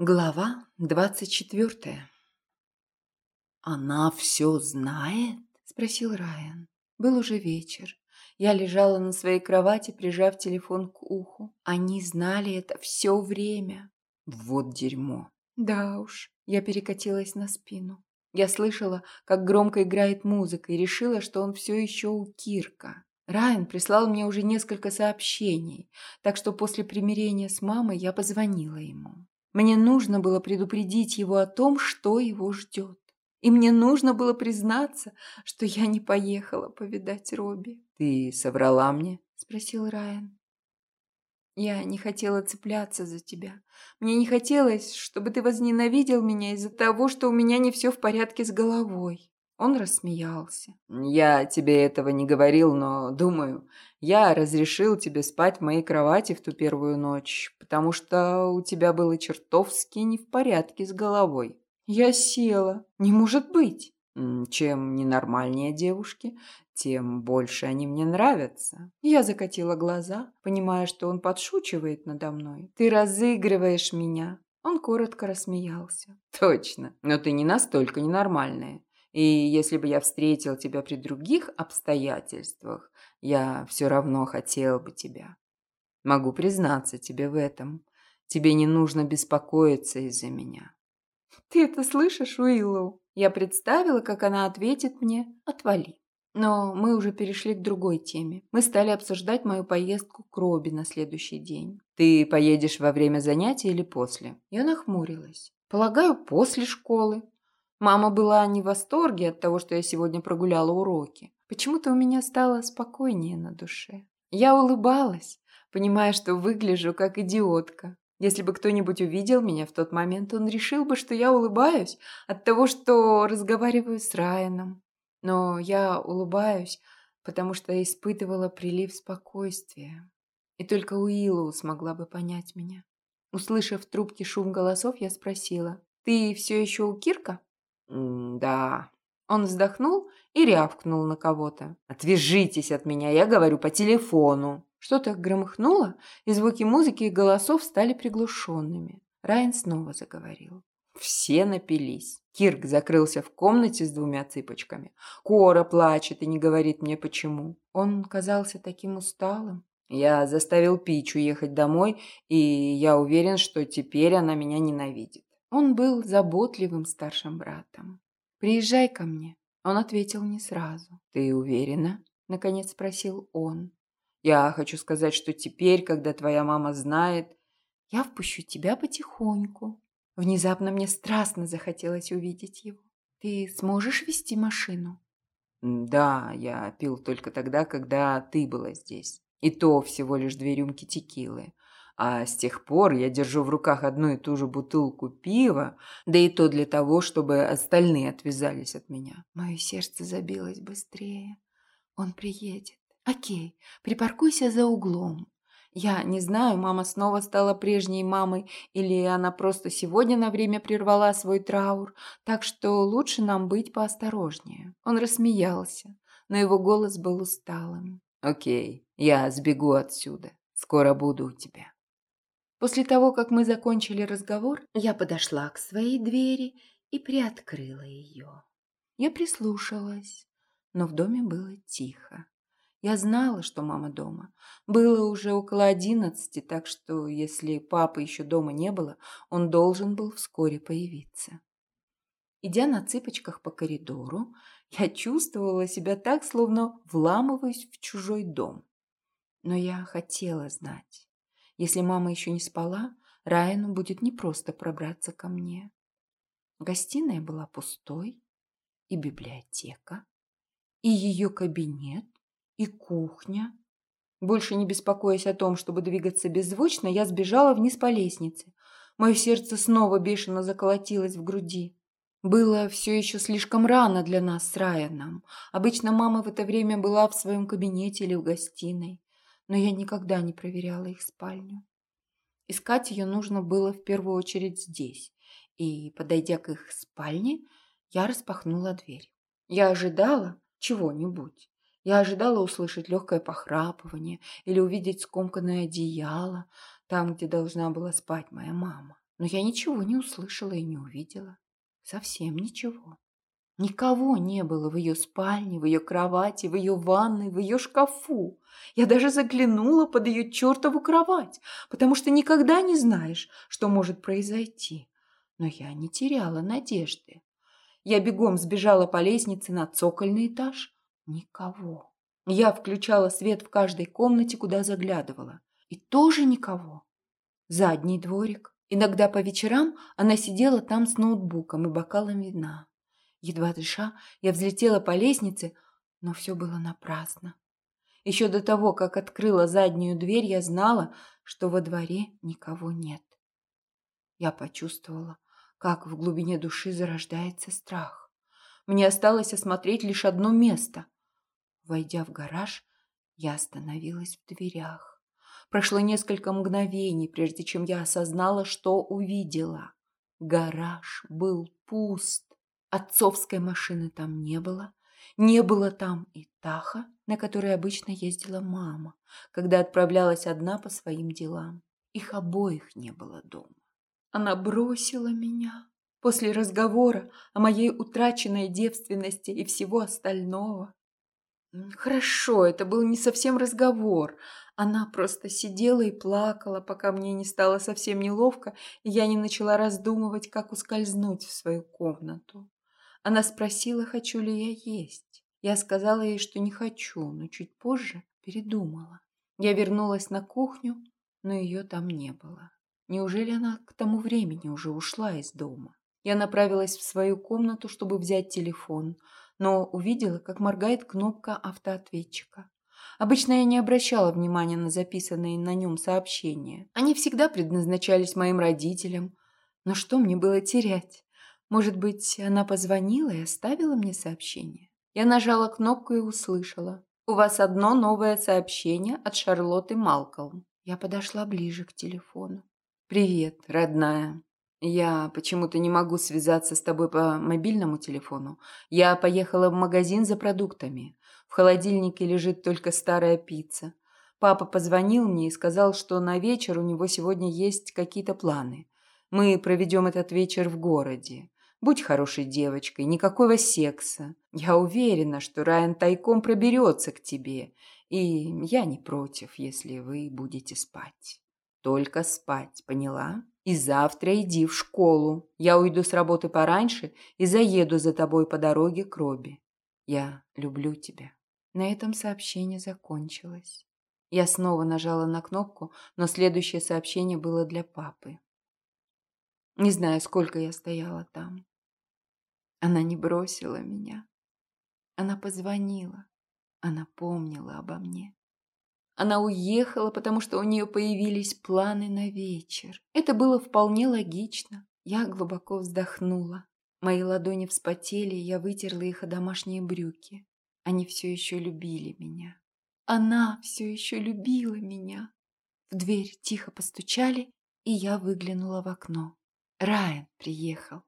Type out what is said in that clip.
Глава двадцать четвертая. «Она все знает?» – спросил Райан. Был уже вечер. Я лежала на своей кровати, прижав телефон к уху. Они знали это все время. Вот дерьмо. Да уж, я перекатилась на спину. Я слышала, как громко играет музыка, и решила, что он все еще у Кирка. Райан прислал мне уже несколько сообщений, так что после примирения с мамой я позвонила ему. Мне нужно было предупредить его о том, что его ждет. И мне нужно было признаться, что я не поехала повидать Робби. «Ты соврала мне?» – спросил Райан. Я не хотела цепляться за тебя. Мне не хотелось, чтобы ты возненавидел меня из-за того, что у меня не все в порядке с головой. Он рассмеялся. «Я тебе этого не говорил, но, думаю, я разрешил тебе спать в моей кровати в ту первую ночь, потому что у тебя было чертовски не в порядке с головой». Я села. Не может быть. Чем ненормальнее девушки, тем больше они мне нравятся. Я закатила глаза, понимая, что он подшучивает надо мной. Ты разыгрываешь меня. Он коротко рассмеялся. Точно, но ты не настолько ненормальная. И если бы я встретил тебя при других обстоятельствах, я все равно хотел бы тебя. Могу признаться тебе в этом. Тебе не нужно беспокоиться из-за меня. Ты это слышишь, Уиллоу? Я представила, как она ответит мне «отвали». Но мы уже перешли к другой теме. Мы стали обсуждать мою поездку к Робби на следующий день. «Ты поедешь во время занятий или после?» Я нахмурилась. «Полагаю, после школы. Мама была не в восторге от того, что я сегодня прогуляла уроки. Почему-то у меня стало спокойнее на душе. Я улыбалась, понимая, что выгляжу как идиотка. Если бы кто-нибудь увидел меня в тот момент, он решил бы, что я улыбаюсь от того, что разговариваю с Райаном. Но я улыбаюсь, потому что испытывала прилив спокойствия. И только Уиллоу смогла бы понять меня. Услышав в трубке шум голосов, я спросила, «Ты все еще у Кирка?» «Да». Он вздохнул и рявкнул на кого-то. «Отвяжитесь от меня, я говорю по телефону». Что-то громыхнуло, и звуки музыки и голосов стали приглушенными. Райан снова заговорил. Все напились. Кирк закрылся в комнате с двумя цыпочками. Кора плачет и не говорит мне почему. Он казался таким усталым. Я заставил Пич уехать домой, и я уверен, что теперь она меня ненавидит. Он был заботливым старшим братом. «Приезжай ко мне». Он ответил не сразу. «Ты уверена?» – наконец спросил он. «Я хочу сказать, что теперь, когда твоя мама знает...» «Я впущу тебя потихоньку». Внезапно мне страстно захотелось увидеть его. «Ты сможешь вести машину?» «Да, я пил только тогда, когда ты была здесь. И то всего лишь две рюмки текилы. А с тех пор я держу в руках одну и ту же бутылку пива, да и то для того, чтобы остальные отвязались от меня. Мое сердце забилось быстрее. Он приедет. Окей, припаркуйся за углом. Я не знаю, мама снова стала прежней мамой, или она просто сегодня на время прервала свой траур, так что лучше нам быть поосторожнее. Он рассмеялся, но его голос был усталым. Окей, я сбегу отсюда. Скоро буду у тебя. После того, как мы закончили разговор, я подошла к своей двери и приоткрыла ее. Я прислушалась, но в доме было тихо. Я знала, что мама дома. Было уже около одиннадцати, так что, если папы еще дома не было, он должен был вскоре появиться. Идя на цыпочках по коридору, я чувствовала себя так, словно вламываюсь в чужой дом. Но я хотела знать. Если мама еще не спала, Райану будет непросто пробраться ко мне. Гостиная была пустой, и библиотека, и ее кабинет, и кухня. Больше не беспокоясь о том, чтобы двигаться беззвучно, я сбежала вниз по лестнице. Мое сердце снова бешено заколотилось в груди. Было все еще слишком рано для нас с Райаном. Обычно мама в это время была в своем кабинете или в гостиной но я никогда не проверяла их спальню. Искать ее нужно было в первую очередь здесь, и, подойдя к их спальне, я распахнула дверь. Я ожидала чего-нибудь. Я ожидала услышать легкое похрапывание или увидеть скомканное одеяло там, где должна была спать моя мама. Но я ничего не услышала и не увидела. Совсем ничего. Никого не было в ее спальне, в ее кровати, в ее ванной, в ее шкафу. Я даже заглянула под ее чертову кровать, потому что никогда не знаешь, что может произойти. Но я не теряла надежды. Я бегом сбежала по лестнице на цокольный этаж. Никого. Я включала свет в каждой комнате, куда заглядывала. И тоже никого. Задний дворик. Иногда по вечерам она сидела там с ноутбуком и бокалом вина. Едва дыша, я взлетела по лестнице, но все было напрасно. Еще до того, как открыла заднюю дверь, я знала, что во дворе никого нет. Я почувствовала, как в глубине души зарождается страх. Мне осталось осмотреть лишь одно место. Войдя в гараж, я остановилась в дверях. Прошло несколько мгновений, прежде чем я осознала, что увидела. Гараж был пуст. Отцовской машины там не было. Не было там и Таха, на которой обычно ездила мама, когда отправлялась одна по своим делам. Их обоих не было дома. Она бросила меня после разговора о моей утраченной девственности и всего остального. Хорошо, это был не совсем разговор. Она просто сидела и плакала, пока мне не стало совсем неловко, и я не начала раздумывать, как ускользнуть в свою комнату. Она спросила, хочу ли я есть. Я сказала ей, что не хочу, но чуть позже передумала. Я вернулась на кухню, но ее там не было. Неужели она к тому времени уже ушла из дома? Я направилась в свою комнату, чтобы взять телефон, но увидела, как моргает кнопка автоответчика. Обычно я не обращала внимания на записанные на нем сообщения. Они всегда предназначались моим родителям. Но что мне было терять? Может быть, она позвонила и оставила мне сообщение? Я нажала кнопку и услышала. «У вас одно новое сообщение от Шарлотты Малкольм». Я подошла ближе к телефону. «Привет, родная. Я почему-то не могу связаться с тобой по мобильному телефону. Я поехала в магазин за продуктами. В холодильнике лежит только старая пицца. Папа позвонил мне и сказал, что на вечер у него сегодня есть какие-то планы. Мы проведем этот вечер в городе. Будь хорошей девочкой, никакого секса. Я уверена, что Райан тайком проберется к тебе, и я не против, если вы будете спать. Только спать, поняла? И завтра иди в школу. Я уйду с работы пораньше и заеду за тобой по дороге к Робби. Я люблю тебя. На этом сообщение закончилось. Я снова нажала на кнопку, но следующее сообщение было для папы. Не знаю, сколько я стояла там. Она не бросила меня. Она позвонила. Она помнила обо мне. Она уехала, потому что у нее появились планы на вечер. Это было вполне логично. Я глубоко вздохнула. Мои ладони вспотели, я вытерла их о домашние брюки. Они все еще любили меня. Она все еще любила меня. В дверь тихо постучали, и я выглянула в окно. Райан приехал.